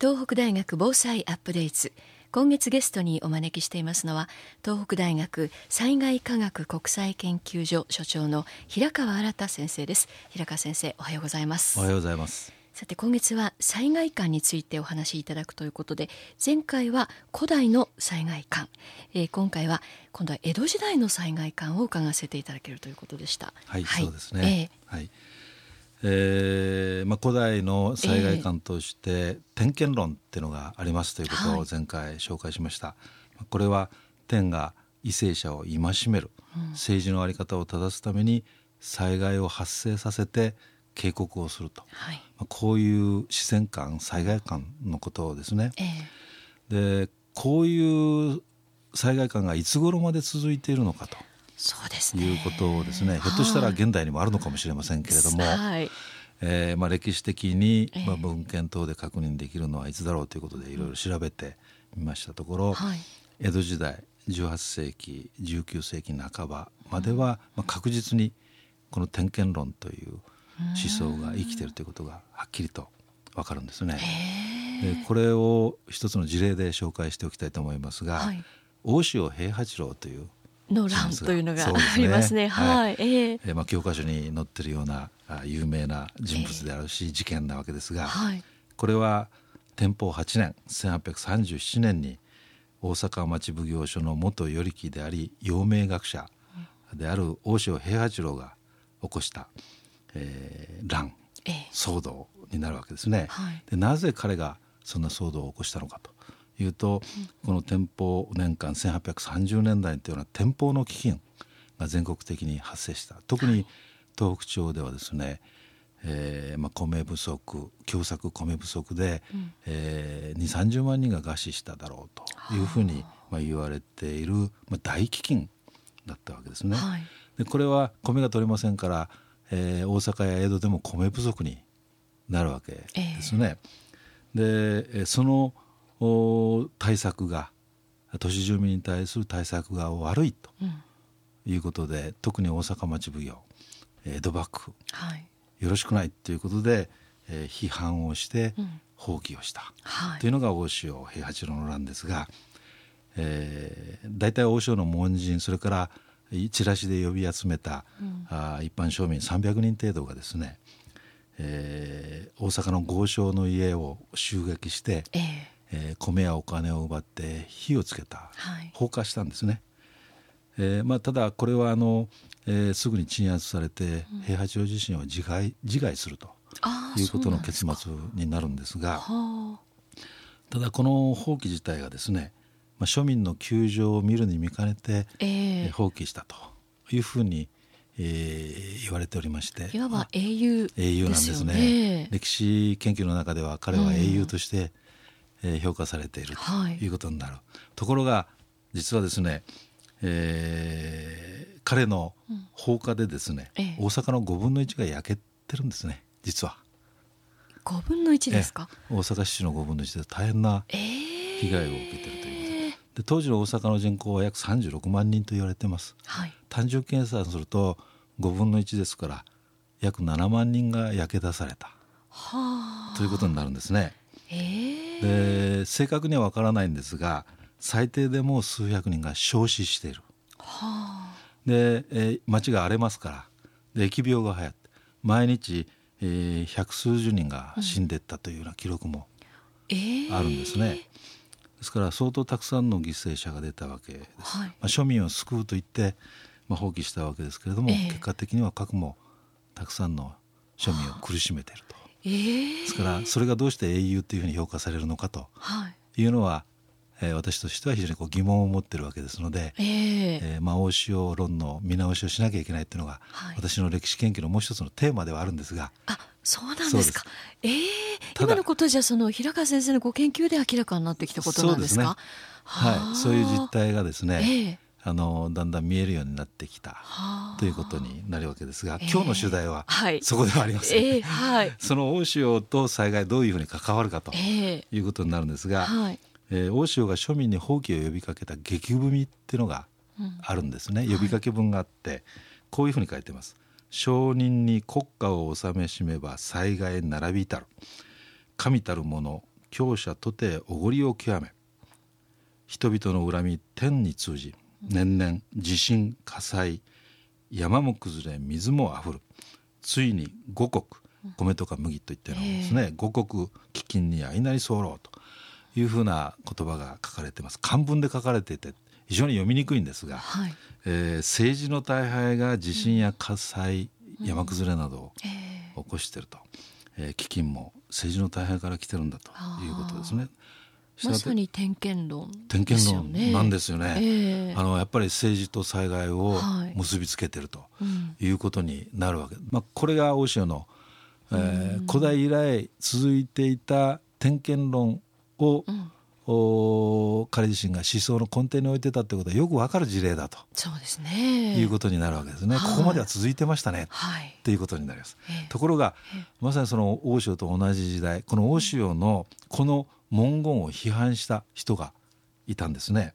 東北大学防災アップデート今月ゲストにお招きしていますのは東北大学災害科学国際研究所所長の平川新先生です。平川先生おはようございます。おはようございます。さて今月は災害館についてお話しいただくということで前回は古代の災害館、えー、今回は今度は江戸時代の災害館を伺わせていただけるということでした。はい、はい、そうですね、えー、はいえーまあ、古代の災害館として点検論っていうのがありますということを前回紹介しました、はい、これは天が為政者を戒める、うん、政治の在り方を正すために災害を発生させて警告をすると、はい、まあ、こういう自然観災害観のことをですね、えー、でこういう災害観がいつ頃まで続いているのかとそうですね。いうことをですね。ひょっとしたら現代にもあるのかもしれませんけれども、はい。えーまあ、歴史的に、まあ、文献等で確認できるのはいつだろうということでいろいろ調べてみましたところ、はい、江戸時代18世紀19世紀半ばまでは、まあ、確実にこの点検論という思想が生きているということがはっきりとわかるんですね。でこれを一つの事例で紹介しておきたいと思いますが、はい、大塩平八郎というの乱というのがありますね。はい。えー、えまあ教科書に載ってるような有名な人物であるし、えー、事件なわけですが、はい、これは天保8年1837年に大阪町奉行所の元与力であり陽明学者である大塩平八郎が起こした、えー、乱、えー、騒動になるわけですね。はい、でなぜ彼がそんな騒動を起こしたのかというと、この天保年間1830年代というような天保の飢饉が全国的に発生した。特に東北地方ではですね、えーまあ、米不足凶作米不足で、うん。えー、2 3 0万人が餓死しただろうというふうに、まあ、言われている、まあ、大飢饉だったわけですね。はい、でこれは米が取れませんから、えー、大阪や江戸でも米不足になるわけですね。えー、でその対策が都市住民に対する対策が悪いということで、うん、特に大阪町奉行江戸幕府、はい、よろしくないということで、えー、批判をして放棄をした、うん、というのが大塩平八郎の乱ですが、えー、大体大塩の門人それからチラシで呼び集めた、うん、あ一般庶民300人程度がですね、えー、大阪の豪商の家を襲撃して、えーえー、米やお金を奪って火をつけた、はい、放火したんですね。えーまあ、ただこれはあの、えー、すぐに鎮圧されて、平八郎自身を自害自害するということの結末になるんですがただこの放棄自体がですね、まあ、庶民の窮状を見るに見かねて、えー、放棄したというふうに、えー、言われておりまして。いわば英雄、英雄なんですね、歴史研究の中では彼は英雄として、えー、評価されているとい。うことになる、はい、ところが実はですね、えー、彼の放火でですね、うん。ええ、大阪の5分の1が焼けてるんですね実は。5分の1ですか、大阪市の5分の1で大変な被害を受けてるということでえー、で当時の大阪の人口は約36万人と言われてます、はい、単純計算すると5分の1ですから約7万人が焼け出された。ということになるんですね。で正確には分からないんですが最低でも数百人が焼死している。はあ、で、えー、町が荒れますからで疫病が流行って毎日、えー、百数十人が死んでいったというような記録もあるんですね。うんえー、ですから相当たくさんの犠牲者が出たわけです。はい、まあ、庶民を救うと言って、まあ、放棄したわけですけれども、えー、結果的には核もたくさんの庶民を苦しめていると。えー、ですからそれがどうして英雄というふうに評価されるのかというのは、はい、えー、私としては非常にこう疑問を持っているわけですので、えー、えー、まあ、大塩論の見直しをしなきゃいけないというのが、はい、私の歴史研究のもう一つのテーマではあるんですが。あそうなんですか。ええー、今のことじゃその平川先生のご研究で明らかになってきたことなんですか？そうですね。はい、そういう実態がですね。えーあのだんだん見えるようになってきたということになるわけですが、今日の取材はそこではありません、えーはい、その大潮と災害どういうふうに関わるかということになるんですが、えーはい、えー、大潮が庶民に放棄を呼びかけた激文っていうのがあるんですね、うん、呼びかけ文があって、こういうふうに書いてます。証人に国家を治めしめば災害並びたる神たる者強者とておごりを極め人々の恨み天に通じ年々地震火災山も崩れ水もあふる。ついに五穀米とか麦といったようなですね、五穀飢饉に相なり候というふうな言葉が書かれてます。漢文で書かれていて非常に読みにくいんですが、はい、えー、政治の大敗が地震や火災、うん、山崩れなどを起こしていると、えー、飢饉も政治の大敗から来てるんだということですね。まさに点検論、点検論なんですよね、えー、あのやっぱり政治と災害を結びつけてるということになるわけ、はいうん、まあ、これが大塩の、えー、古代以来続いていた点検論を、うん。お彼自身が思想の根底に置いてたってことはよくわかる事例だとそうですね。いうことになるわけですね、はい、ここまでは続いてましたね、はい、っていうことになります、えところがまさにその大塩と同じ時代この大塩のこの文言を批判した人がいたんですね。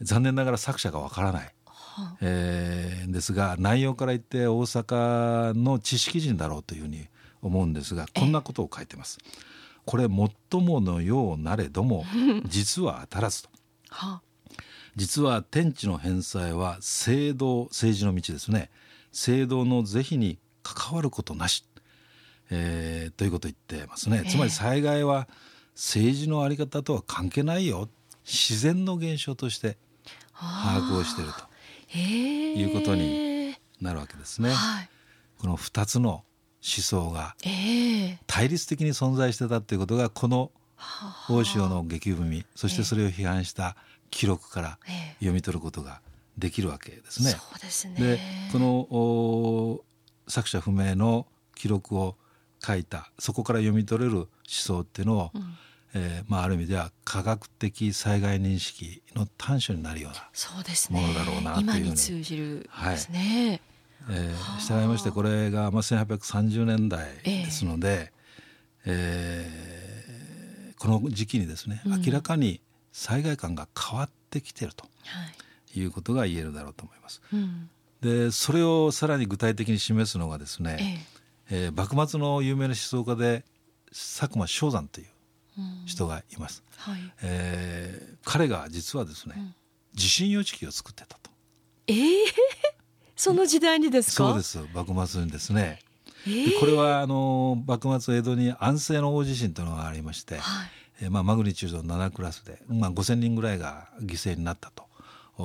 残念ながら作者がわからない、はえー、ですが内容から言って大阪の知識人だろうというふうに思うんですがこんなことを書いてます。これ最ものようなれども実は当たらずと。は実は天地の返済は政道政治の道ですね。政道の是非に関わることなし、えー、ということを言ってますね、つまり災害は政治の在り方とは関係ないよ。自然の現象として把握をしているということになるわけですね。はい、この2つの思想が対立的に存在してたっていうことがこの大潮の激文そしてそれを批判した記録から読み取ることができるわけですね。ですね。でこの作者不明の記録を書いたそこから読み取れる思想っていうのを、うん、えー、まあ、ある意味では科学的災害認識の短所になるようなものだろうなというふうに、今に通じるですね。はい。えー、従いましてこれが、まあ、1830年代ですので、えー、えー、この時期にですね、明らかに災害感が変わってきているとい。うことが言えるだろうと思います。うん、でそれをさらに具体的に示すのがですね、ええ。ー、幕末の有名な思想家で佐久間正山という人がいます。うんはい、えー、彼が実はですね、うん、地震予知器を作ってたと。えー？その時代にですか？そうです幕末にですね、えー、これはあの幕末江戸に安政の大地震というのがありまして、はい、えー、まあ、マグニチュード7クラスで、まあ、5,000人ぐらいが犠牲になったと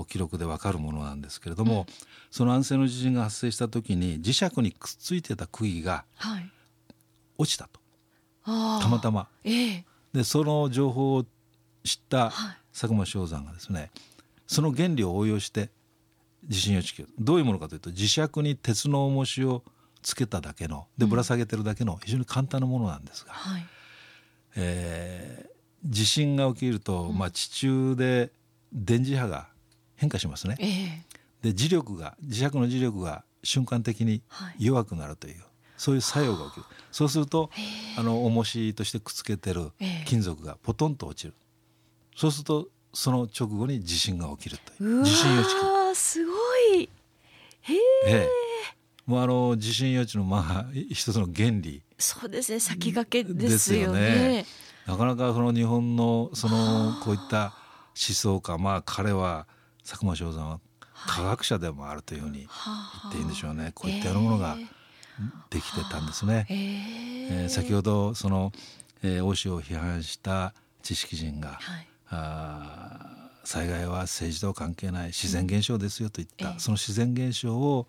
記録でわかるものなんですけれども、うん、その安政の地震が発生した時に磁石にくっついてた釘が落ちたと、はい、たまたま。えー、でその情報を知った佐久間正山がですねその原理を応用して地震予知器どういうものかというと磁石に鉄の重しをつけただけのでぶら下げてるだけの非常に簡単なものなんですが、はい、えー、地震が起きると、うん、まあ、地中で電磁波が変化しますね。えー、で磁力が磁石の磁力が瞬間的に弱くなるという、はい、そういう作用が起きる。そうするとあの重しとしてくっつけてる金属がポトンと落ちる。そうするとその直後に地震が起きるという。地震予知器。すごい。へえもうあの地震予知のまあ一つの原理。そうですね。先駆けですよね、ね、なかなかその日本のそのこういった思想家まあ彼は佐久間正山は科学者でもあるというふうに言っていいんでしょうね、こういったようなものができてたんですね。えー、えー、先ほどその、えー、大塩を批判した知識人が、はい、あ災害は政治と関係ない自然現象ですよといった、うん、その自然現象を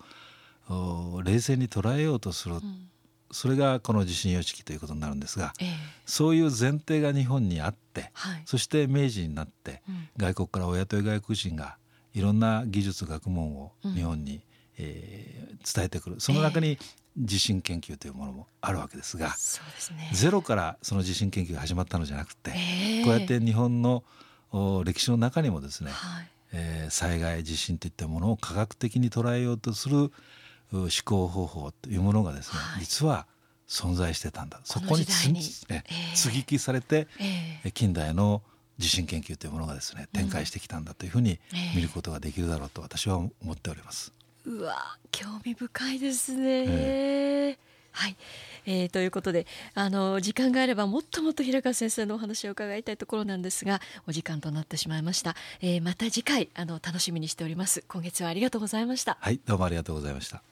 冷静に捉えようとする、うん、それがこの地震予知器ということになるんですが、えー、そういう前提が日本にあって、はい、そして明治になって、うん、外国からお雇い外国人がいろんな技術学問を日本に、うん、えー、伝えてくる。その中に地震研究というものもあるわけですが、えーね、ゼロからその地震研究が始まったのじゃなくて、えー、こうやって日本の歴史の中にもですね、はい、えー、災害地震といったものを科学的に捉えようとする思考方法というものがですね、はい、実は存在してたんだ。そこにつ、えー、接ぎ木されて、えー、近代の地震研究というものがですね展開してきたんだというふうに見ることができるだろうと私は思っております。うわ興味深いですね、えー、はい、えー、ということであの時間があればもっともっと平川先生のお話を伺いたいところなんですがお時間となってしまいました、えー、また次回あの楽しみにしております。今月はありがとうございました。はいどうもありがとうございました